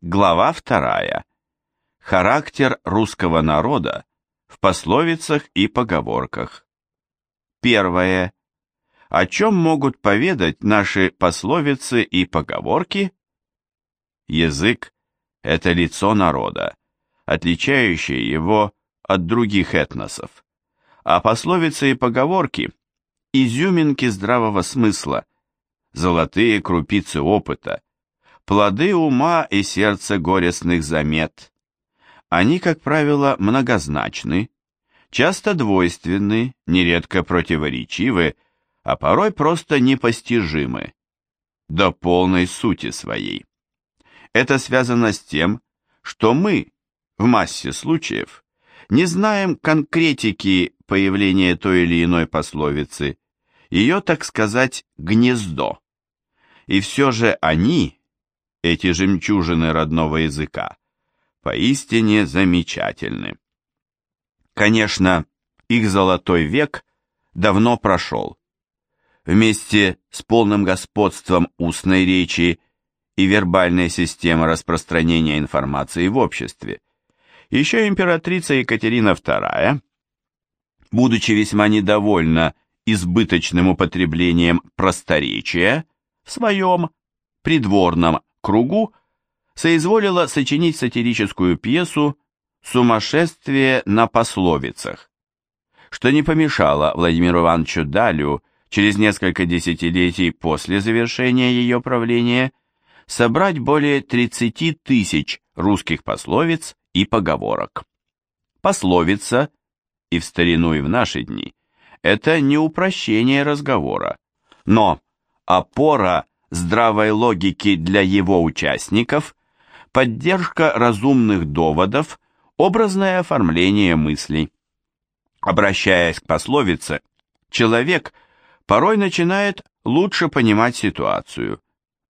Глава вторая. Характер русского народа в пословицах и поговорках. Первое. О чем могут поведать наши пословицы и поговорки? Язык – это лицо народа, отличающее его от других этносов. А пословицы и поговорки – изюминки здравого смысла, золотые крупицы опыта – плоды ума и сердца горестных замет. Они, как правило, многозначны, часто двойственны, нередко противоречивы, а порой просто непостижимы, до полной сути своей. Это связано с тем, что мы, в массе случаев, не знаем конкретики появления той или иной пословицы, ее, так сказать, гнездо. И все же они, эти жемчужины родного языка, поистине замечательны. Конечно, их золотой век давно прошел. Вместе с полным господством устной речи и вербальной системы распространения информации в обществе, еще императрица Екатерина II, будучи весьма недовольна избыточным употреблением просторечия в своем придворном кругу соизволила сочинить сатирическую пьесу «Сумасшествие на пословицах», что не помешало Владимиру Ивановичу Далю через несколько десятилетий после завершения ее правления собрать более 30 тысяч русских пословиц и поговорок. Пословица, и в старину, и в наши дни, это не упрощение разговора, но опора здравой логики для его участников, поддержка разумных доводов, образное оформление мыслей. Обращаясь к пословице, человек порой начинает лучше понимать ситуацию,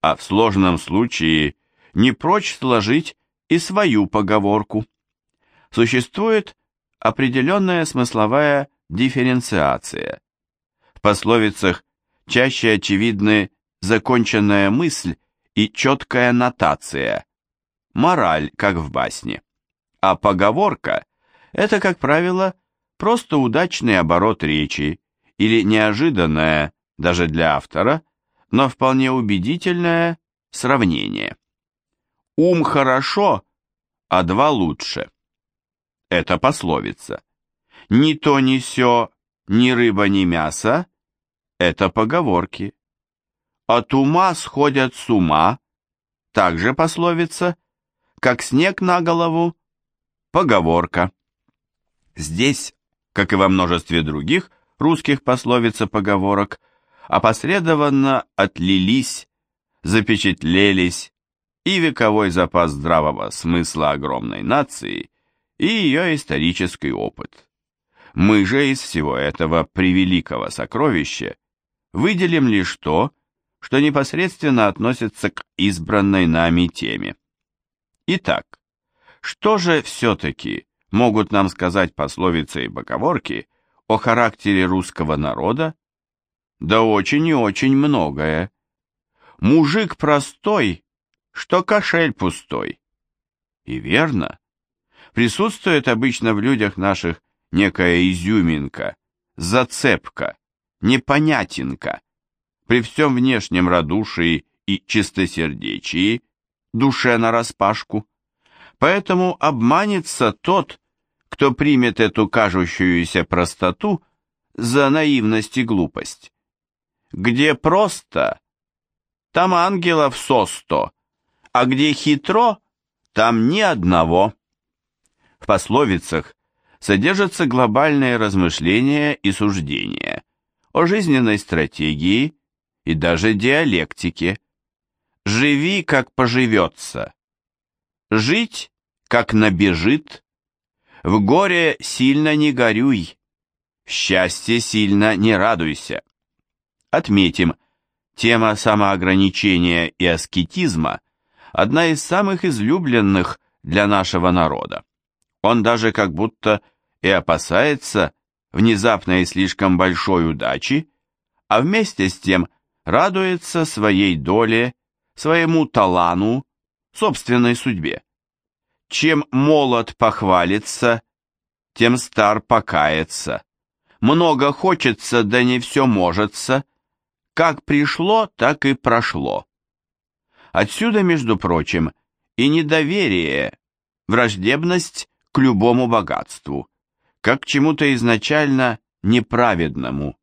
а в сложном случае не прочь сложить и свою поговорку. Существует определенная смысловая дифференциация. В пословицах чаще очевидны законченная мысль и четкая нотация. Мораль, как в басне. А поговорка – это, как правило, просто удачный оборот речи или неожиданное, даже для автора, но вполне убедительное сравнение. Ум хорошо, а два лучше. Это пословица. Ни то, ни сё, ни рыба, ни мясо – это поговорки. От ума сходят с ума, также пословица, как снег на голову, поговорка. Здесь, как и во множестве других русских пословиц и поговорок, опосредованно отлились, запечатлелись и вековой запас здравого смысла огромной нации, и ее исторический опыт. Мы же из всего этого превеликого сокровища выделим лишь то, что непосредственно относится к избранной нами теме. Итак, что же все-таки могут нам сказать пословицы и поговорки о характере русского народа? Да очень и очень многое. Мужик простой, что кошель пустой. И верно. Присутствует обычно в людях наших некая изюминка, зацепка, непонятинка, при всем внешнем радушии и чистосердечии, душе нараспашку. Поэтому обманется тот, кто примет эту кажущуюся простоту за наивность и глупость. Где просто, там ангелов со сто, а где хитро, там ни одного. В пословицах содержатся глобальные размышления и суждения о жизненной стратегии, и даже диалектике. Живи, как поживется. Жить, как набежит. В горе сильно не горюй. В счастье сильно не радуйся. Отметим, тема самоограничения и аскетизма – одна из самых излюбленных для нашего народа. Он даже как будто и опасается внезапной и слишком большой удачи, а вместе с тем – радуется своей доле, своему талану, собственной судьбе. Чем молод похвалится, тем стар покается. Много хочется, да не все можется. Как пришло, так и прошло. Отсюда, между прочим, и недоверие, враждебность к любому богатству, как к чему-то изначально неправедному.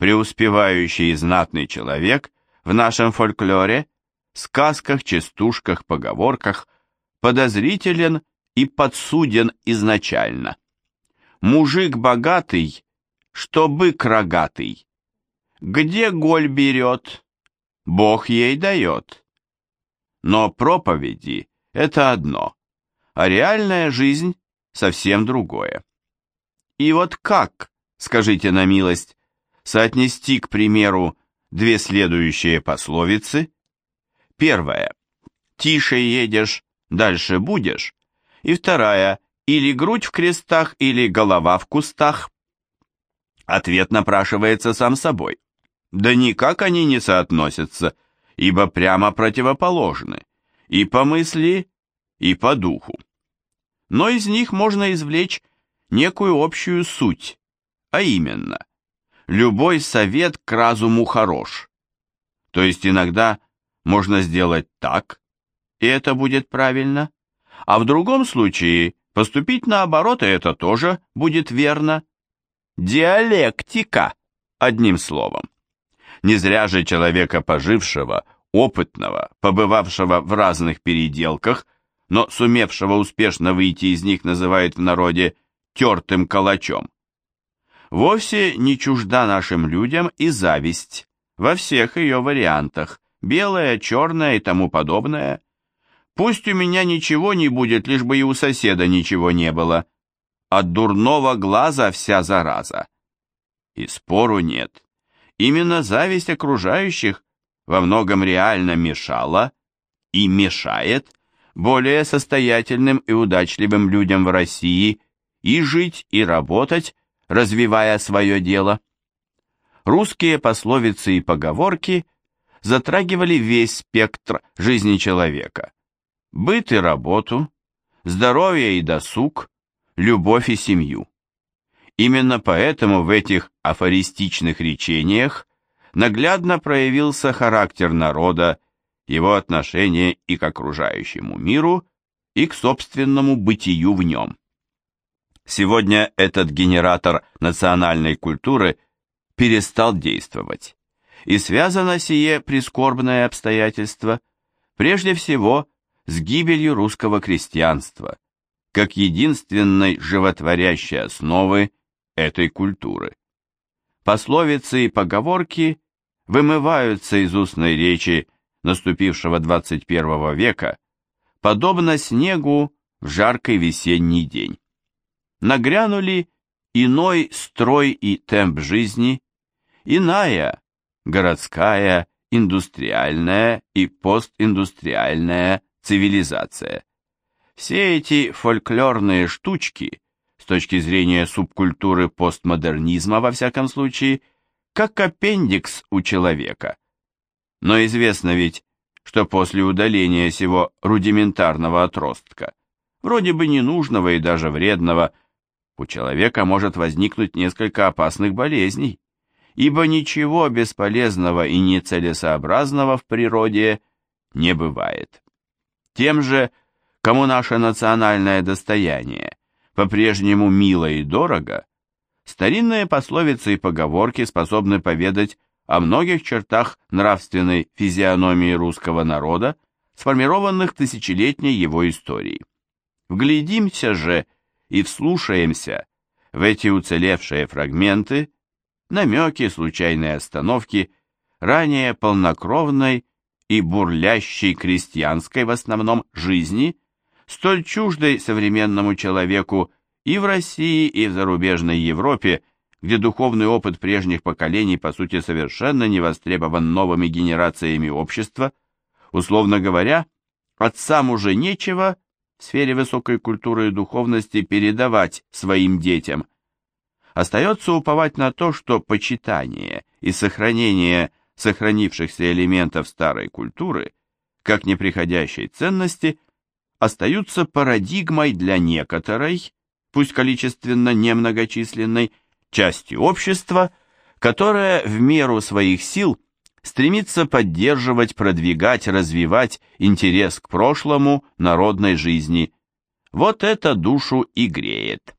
Преуспевающий и знатный человек в нашем фольклоре, сказках, частушках, поговорках подозрителен и подсуден изначально. Мужик богатый, что бык рогатый. Где голь берет, Бог ей дает. Но проповеди – это одно, а реальная жизнь – совсем другое. И вот как, скажите на милость, соотнести, к примеру, две следующие пословицы? Первая – «Тише едешь, дальше будешь», и вторая – «Или грудь в крестах, или голова в кустах». Ответ напрашивается сам собой. Да никак они не соотносятся – ибо прямо противоположны, и по мысли, и по духу. Но из них можно извлечь некую общую суть, а именно, любой совет к разуму хорош. То есть иногда можно сделать так, и это будет правильно, а в другом случае поступить наоборот, и это тоже будет верно. Диалектика, одним словом. Не зря же человека пожившего, опытного, побывавшего в разных переделках, но сумевшего успешно выйти из них называют в народе «тертым калачом». Вовсе не чужда нашим людям и зависть во всех ее вариантах, белая, черная и тому подобное. Пусть у меня ничего не будет, лишь бы и у соседа ничего не было. От дурного глаза вся зараза. И спору нет. Именно зависть окружающих во многом реально мешала и мешает более состоятельным и удачливым людям в России и жить, и работать, развивая свое дело. Русские пословицы и поговорки затрагивали весь спектр жизни человека. Быт и работу, здоровье и досуг, любовь и семью. Именно поэтому в этих афористичных речениях наглядно проявился характер народа, его отношение и к окружающему миру, и к собственному бытию в нем. Сегодня этот генератор национальной культуры перестал действовать, и связано сие прискорбное обстоятельство прежде всего с гибелью русского крестьянства, как единственной животворящей основы этой культуры. Пословицы и поговорки вымываются из устной речи наступившего 21 века, подобно снегу в жаркий весенний день. Нагрянули иной строй и темп жизни, иная, городская, индустриальная и постиндустриальная цивилизация. Все эти фольклорные штучки точки зрения субкультуры постмодернизма, во всяком случае, как аппендикс у человека. Но известно ведь, что после удаления сего рудиментарного отростка, вроде бы ненужного и даже вредного, у человека может возникнуть несколько опасных болезней, ибо ничего бесполезного и нецелесообразного в природе не бывает. Тем же, кому наше национальное достояние по-прежнему мило и дорого, старинные пословицы и поговорки способны поведать о многих чертах нравственной физиономии русского народа, сформированных тысячелетней его историей. Вглядимся же и вслушаемся в эти уцелевшие фрагменты, намеки, случайные остановки, ранее полнокровной и бурлящей крестьянской в основном жизни – столь чуждой современному человеку и в России, и в зарубежной Европе, где духовный опыт прежних поколений по сути совершенно не востребован новыми генерациями общества, условно говоря, отцам уже нечего в сфере высокой культуры и духовности передавать своим детям. Остается уповать на то, что почитание и сохранение сохранившихся элементов старой культуры как неприходящей ценности, остаются парадигмой для некоторой, пусть количественно немногочисленной, части общества, которая в меру своих сил стремится поддерживать, продвигать, развивать интерес к прошлому народной жизни. Вот это душу и греет.